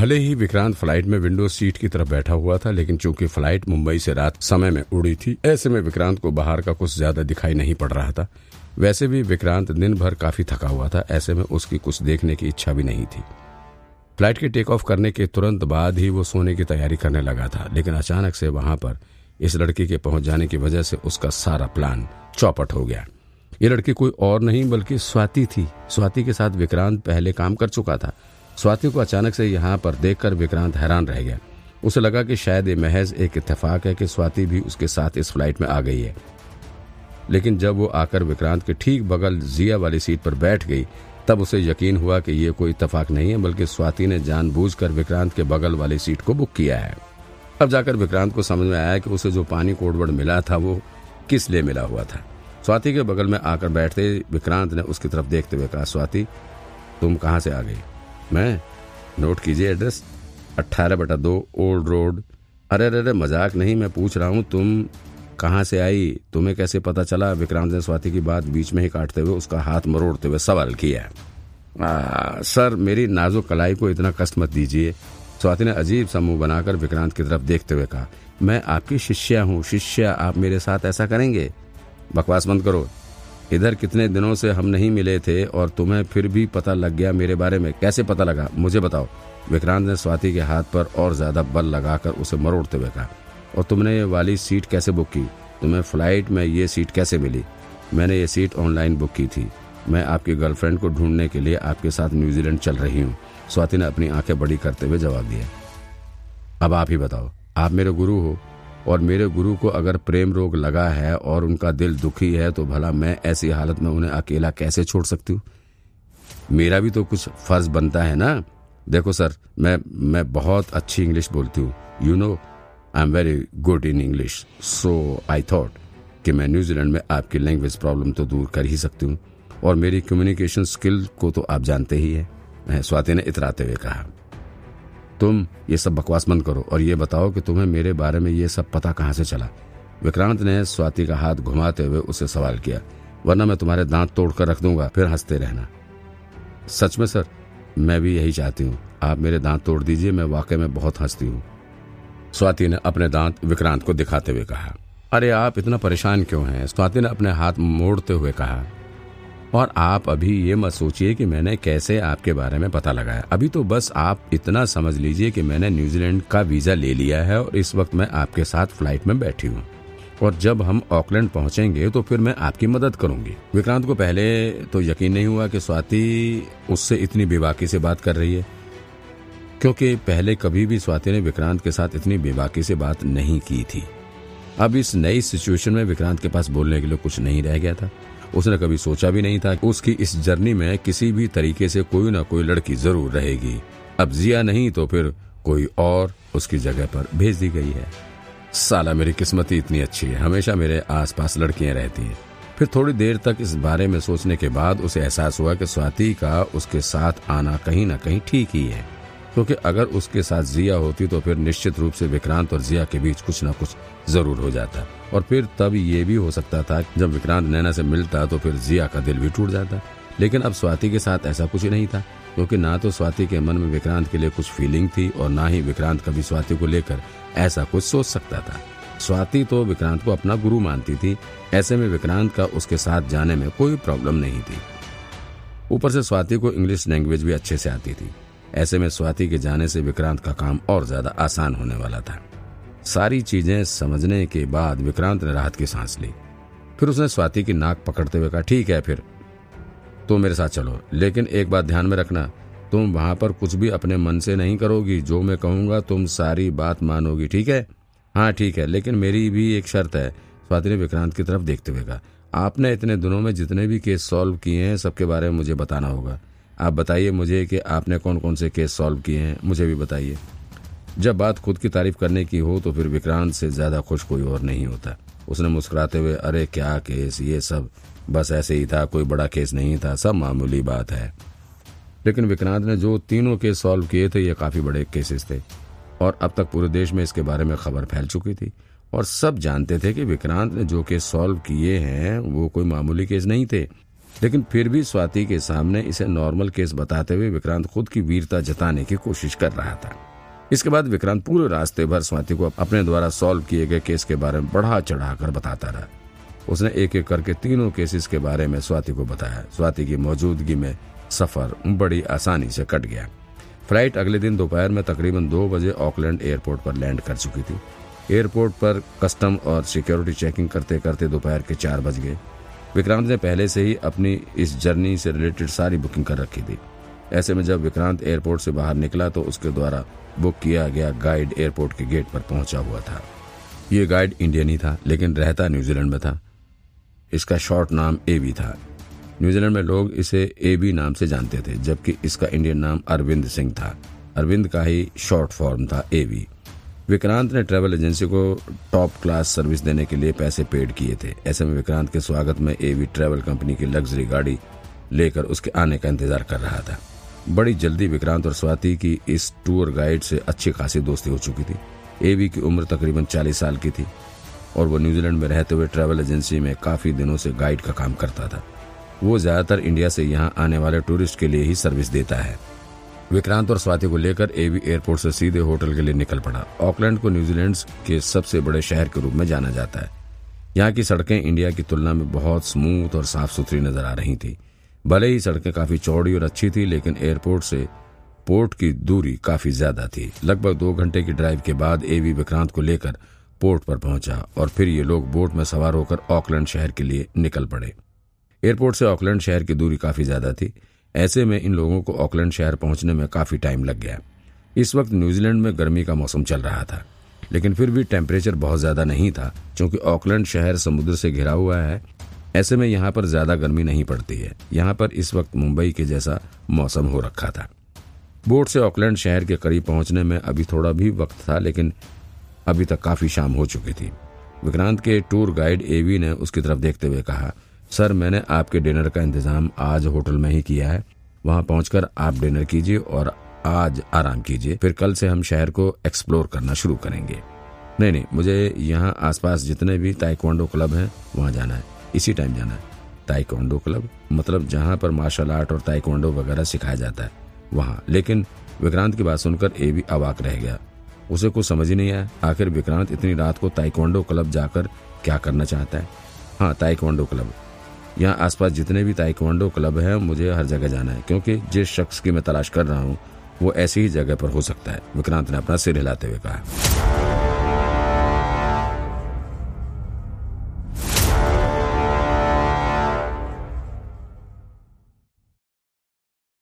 भले ही विक्रांत फ़्लाइट में विंडो सीट की तरफ़ बैठा हुआ था, लेकिन चूँकि फ़्लाइट मुंबई से रात समय में उड़ी थी, ऐसे में विक्रांत को बाहर का कुछ ज़्यादा दिखाई नहीं पड़ रहा था। वैसे भी विक्रांत दिन भर काफ़ी थका हुआ था, ऐसे में उसकी कुछ देखने की इच्छा भी नहीं थी। फ़्लाइट के टेक ऑफ़ करने के तुरंत बाद ही वो सोने की तैयारी करने लगा था, लेकिन अचानक से वहाँ पर इस लड़की के पहुँच जाने की वजह से उसका सारा प्लान चौपट हो गया। ये लड़की कोई और नहीं, बल्कि स्वाति थी। स्वाति के साथ विक्रांत पहले काम कर चुका था। स्वाति को अचानक से यहाँ पर देखकर विक्रांत हैरान रह गया। उसे लगा कि शायद ये महज एक इत्तेफाक है कि स्वाति भी उसके साथ इस फ़्लाइट में आ गई है। लेकिन जब वो आकर विक्रांत के ठीक बगल जिया वाली सीट पर बैठ गई, तब उसे यकीन हुआ कि ये कोई इतफाक नहीं है, बल्कि स्वाति ने जानबूझकर विक्रांत के बगल वाली सीट को बुक किया है। अब जाकर विक्रांत को समझ में आया कि उसे जो पानी कोडवड़ मिला था, वो किस लिए मिला हुआ था। स्वाति के बगल में आकर बैठते विक्रांत ने उसकी तरफ़ देखते हुए कहा, स्वाति, तुम कहाँ से आ गई? मैं। नोट कीजिए एड्रेस। अट्ठारह बटा दो ओल्ड रोड। अरे अरे अरे मज़ाक नहीं मैं पूछ रहा हूँ तुम कहाँ से आई? तुम्हें कैसे पता चला? विक्रांत ने स्वाति की बात बीच में ही काटते हुए उसका हाथ मरोड़ते हुए सवाल किया। आ, सर मेरी नाजुक कलाई को इतना कष्ट मत दीजिए। स्वाति ने अजीब सा मुँह बनाकर विक्रांत की तरफ़ देखते हुए कहा मैं आपकी शिष्या हूँ। शिष्या आप मेरे साथ ऐसा करेंगे? बकवास बंद करो। इधर कितने दिनों से हम नहीं मिले थे और तुम्हें फिर भी पता लग गया मेरे बारे में। कैसे पता लगा? मुझे बताओ। विक्रांत ने स्वाति के हाथ पर और ज़्यादा बल लगाकर उसे मरोड़ते हुए कहा, और तुमने ये वाली सीट कैसे बुक की? तुम्हें फ़्लाइट में ये सीट कैसे मिली? मैंने ये सीट ऑनलाइन बुक की थी। मैं आपकी गर्लफ्रेंड को ढूँढने के लिए आपके साथ न्यूजीलैंड चल रही हूँ। स्वाति ने अपनी आँखें बड़ी करते हुए जवाब दिया अब आप ही बताओ। आप मेरे गुरु हो। और मेरे गुरु को अगर प्रेम रोग लगा है और उनका दिल दुखी है तो भला मैं ऐसी हालत में उन्हें अकेला कैसे छोड़ सकती हूँ? मेरा भी तो कुछ फ़र्ज़ बनता है ना? देखो सर, मैं मैं बहुत अच्छी इंग्लिश बोलती हूँ। You know I am very good in English so I thought कि मैं न्यूजीलैंड में आपकी लैंग्वेज प्रॉब्लम तो दूर कर ही सकती हूँ। और मेरी कम्युनिकेशन स्किल को तो आप जानते ही। है, स्वाति ने इतराते हुए कहा। तुम ये सब बकवास बंद करो और ये बताओ कि तुम्हें मेरे बारे में ये सब पता कहाँ से चला। विक्रांत ने स्वाति का हाथ घुमाते हुए उसे सवाल किया, वरना मैं तुम्हारे दांत तोड़कर रख दूँगा, फिर हँसते रहना। सच में, सर, मैं भी यही चाहती हूँ। आप मेरे दांत तोड़ दीजिए, मैं वाकई में बहुत हंसती हूँ। स्वाति ने अपने दांत विक्रांत को दिखाते हुए कहा, अरे, आप इतना परेशान क्यों हैं? स्वाति ने अपने हाथ मोड़ते हुए कहा और आप अभी ये मत सोचिए कि मैंने कैसे आपके बारे में पता लगाया। अभी तो बस आप इतना समझ लीजिए कि मैंने न्यूजीलैंड का वीज़ा ले लिया है और इस वक्त मैं आपके साथ फ़्लाइट में बैठी हूँ। और जब हम ऑकलैंड पहुँचेंगे तो फिर मैं आपकी मदद करूँगी। विक्रांत को पहले तो यकीन नहीं हुआ कि स्वाति उससे इतनी बेबाकी से बात कर रही है। क्योंकि पहले कभी भी स्वाति ने विक्रांत के साथ इतनी बेबाकी से बात नहीं की थी। अब इस नई सिचुएशन में विक्रांत के पास बोलने के लिए कुछ नहीं रह गया था। उसने कभी सोचा भी नहीं था उसकी इस जर्नी में किसी भी तरीके से कोई ना कोई लड़की ज़रूर रहेगी। अब जिया नहीं तो फिर कोई और उसकी जगह पर भेज दी गई है। साला मेरी किस्मत इतनी अच्छी है, हमेशा मेरे आसपास लड़कियाँ रहती हैं। फिर थोड़ी देर तक इस बारे में सोचने के बाद उसे एहसास हुआ कि स्वाति का उसके साथ आना कहीं ना कहीं ठीक ही है। क्योंकि अगर उसके साथ जिया होती तो फिर निश्चित रूप से विक्रांत और जिया के बीच कुछ न कुछ ज़रूर हो जाता। और फिर तब ये भी हो सकता था, जब विक्रांत नैना से मिलता तो फिर जिया का दिल भी टूट जाता। लेकिन अब स्वाति के साथ ऐसा कुछ नहीं था, क्योंकि ना तो स्वाति के मन में विक्रांत के लिए कुछ फीलिंग थी और ना ही विक्रांत कभी स्वाति को लेकर ऐसा कुछ सोच सकता था। स्वाति तो विक्रांत को अपना गुरु मानती थी, ऐसे में विक्रांत का उसके साथ जाने में कोई प्रॉब्लम नहीं थी। ऊपर से स्वाति को इंग्लिश लैंग्वेज भी अच्छे से आती थी। ऐसे में स्वाति के जाने से विक्रांत का काम और ज़्यादा आसान होने वाला था। सारी चीज़ें समझने के बाद विक्रांत ने राहत की सांस ली। फिर उसने स्वाति की नाक पकड़ते हुए कहा, ठीक है, फिर तुम मेरे साथ चलो। लेकिन एक बात ध्यान में रखना, तुम वहाँ पर कुछ भी अपने मन से नहीं करोगी। जो मैं कहूँगा, तुम सारी बात मानोगी, ठीक है? हाँ ठीक है, लेकिन मेरी भी एक शर्त है, स्वाति ने विक्रांत की तरफ़ देखते हुए कहा। आपने इतने दिनों में जितने भी केस सॉल्व किए हैं, सबके बारे में मुझे बताना होगा। आप बताइए मुझे कि आपने कौन कौन से केस सॉल्व किए हैं, मुझे भी बताइए। जब बात खुद की तारीफ़ करने की हो तो फिर विक्रांत से ज़्यादा खुश कोई और नहीं होता। उसने मुस्कुराते हुए, अरे, क्या केस? ये सब बस ऐसे ही था, कोई बड़ा केस नहीं था, सब मामूली बात है। लेकिन विक्रांत ने जो तीनों केस सॉल्व किए थे, ये काफ़ी बड़े केसेस थे। और अब तक पूरे देश में इसके बारे में खबर फैल चुकी थी। और सब जानते थे कि विक्रांत ने जो केस सॉल्व किए हैं, वो कोई मामूली केस नहीं थे। लेकिन फिर भी स्वाति के सामने इसे नॉर्मल केस बताते हुए विक्रांत खुद की वीरता जताने की कोशिश कर रहा था। इसके बाद विक्रांत पूरे रास्ते भर स्वाति को अपने द्वारा सॉल्व किए गए केस के बारे में बढ़ा चढ़ाकर बताता रहा। उसने एक एक करके तीनों केसेस के बारे में स्वाति को बताया। स्वाति की मौजूदगी में सफ़र बड़ी आसानी से कट गया। फ़्लाइट अगले दिन दोपहर में तकरीबन दो बजे ऑकलैंड एयरपोर्ट पर लैंड कर चुकी थी। एयरपोर्ट पर कस्टम और सिक्योरिटी चेकिंग करते करते दोपहर के चार बज गए। विक्रांत ने पहले से ही अपनी इस जर्नी से रिलेटेड सारी बुकिंग कर रखी थी। ऐसे में जब विक्रांत एयरपोर्ट से बाहर निकला तो उसके द्वारा बुक किया गया गाइड एयरपोर्ट के गेट पर पहुँचा हुआ था। ये गाइड इंडियन ही था, लेकिन रहता न्यूजीलैंड में था। इसका शॉर्ट नाम एवी था। न्यूजीलैंड में लोग इसे एबी नाम से जानते थे, जबकि इसका इंडियन नाम अरविंद सिंह था। अरविंद का ही शॉर्ट फॉर्म था एवी। विक्रांत ने ट्रेवल एजेंसी को टॉप क्लास सर्विस देने के लिए पैसे पेड किए थे। ऐसे में विक्रांत के स्वागत में एवी ट्रेवल कंपनी की लग्जरी गाड़ी लेकर उसके आने का इंतज़ार कर रहा था। बड़ी जल्दी विक्रांत और स्वाति की इस टूर गाइड से अच्छी खासी दोस्ती हो चुकी थी। एवी की उम्र तकरीबन चालीस साल की थी और वो न्यूजीलैंड में रहते हुए ट्रैवल एजेंसी में काफ़ी दिनों से गाइड का काम करता था। वो ज़्यादातर इंडिया से यहाँ आने वाले टूरिस्ट के लिए ही सर्विस देता है। विक्रांत और स्वाति को लेकर एवी एयरपोर्ट से सीधे होटल के लिए निकल पड़ा। ऑकलैंड को न्यूजीलैंड के सबसे बड़े शहर के रूप में जाना जाता है। यहाँ की सड़कें इंडिया की तुलना में बहुत स्मूथ और साफ़ सुथरी नज़र आ रही थी। भले ही सड़कें काफ़ी चौड़ी और अच्छी थी, लेकिन एयरपोर्ट से पोर्ट की दूरी काफ़ी ज़्यादा थी। लगभग दो घंटे की ड्राइव के बाद एवी विक्रांत को लेकर पोर्ट पर पहुँचा और फिर ये लोग बोट में सवार होकर ऑकलैंड शहर के लिए निकल पड़े। एयरपोर्ट से ऑकलैंड शहर की दूरी काफ़ी ज़्यादा थी। ऐसे में इन लोगों को ऑकलैंड शहर पहुँचने में काफ़ी टाइम लग गया। इस वक्त न्यूजीलैंड में गर्मी का मौसम चल रहा था, लेकिन फिर भी टेम्परेचर बहुत ज़्यादा नहीं था, क्योंकि ऑकलैंड शहर समुद्र से घिरा हुआ है। ऐसे में यहाँ पर ज़्यादा गर्मी नहीं पड़ती है। यहाँ पर इस वक्त मुंबई के जैसा मौसम हो रखा था। बोट से ऑकलैंड शहर के करीब पहुँचने में अभी थोड़ा भी वक्त था, लेकिन अभी तक काफ़ी शाम हो चुकी थी। विक्रांत के टूर गाइड एवी ने उसकी तरफ़ देखते हुए कहा सर, मैंने आपके डिनर का इंतज़ाम आज होटल में ही किया है। वहाँ पहुंचकर आप डिनर कीजिए और आज आराम कीजिए। फिर कल से हम शहर को एक्सप्लोर करना शुरू करेंगे। नहीं नहीं, मुझे यहाँ आसपास जितने भी ताइक्वांडो क्लब हैं, वहाँ जाना है। इसी टाइम जाना है। ताइक्वांडो क्लब मतलब जहाँ पर मार्शल आर्ट और ताइक्वांडो वगैरह सिखाया जाता है। वहाँ। लेकिन विक्रांत की बात सुनकर ए भी अवाक रह गया। उसे कुछ समझ ही नहीं आया, आखिर विक्रांत इतनी रात को ताइक्वांडो क्लब जाकर क्या करना चाहता है? हाँ ताइक्वांडो क्लब। यहाँ आसपास जितने भी ताइक्वांडो क्लब हैं, मुझे हर जगह जाना है, क्योंकि जिस शख्स की मैं तलाश कर रहा हूँ, वो ऐसी ही जगह पर हो सकता है। विक्रांत ने अपना सिर हिलाते हुए कहा।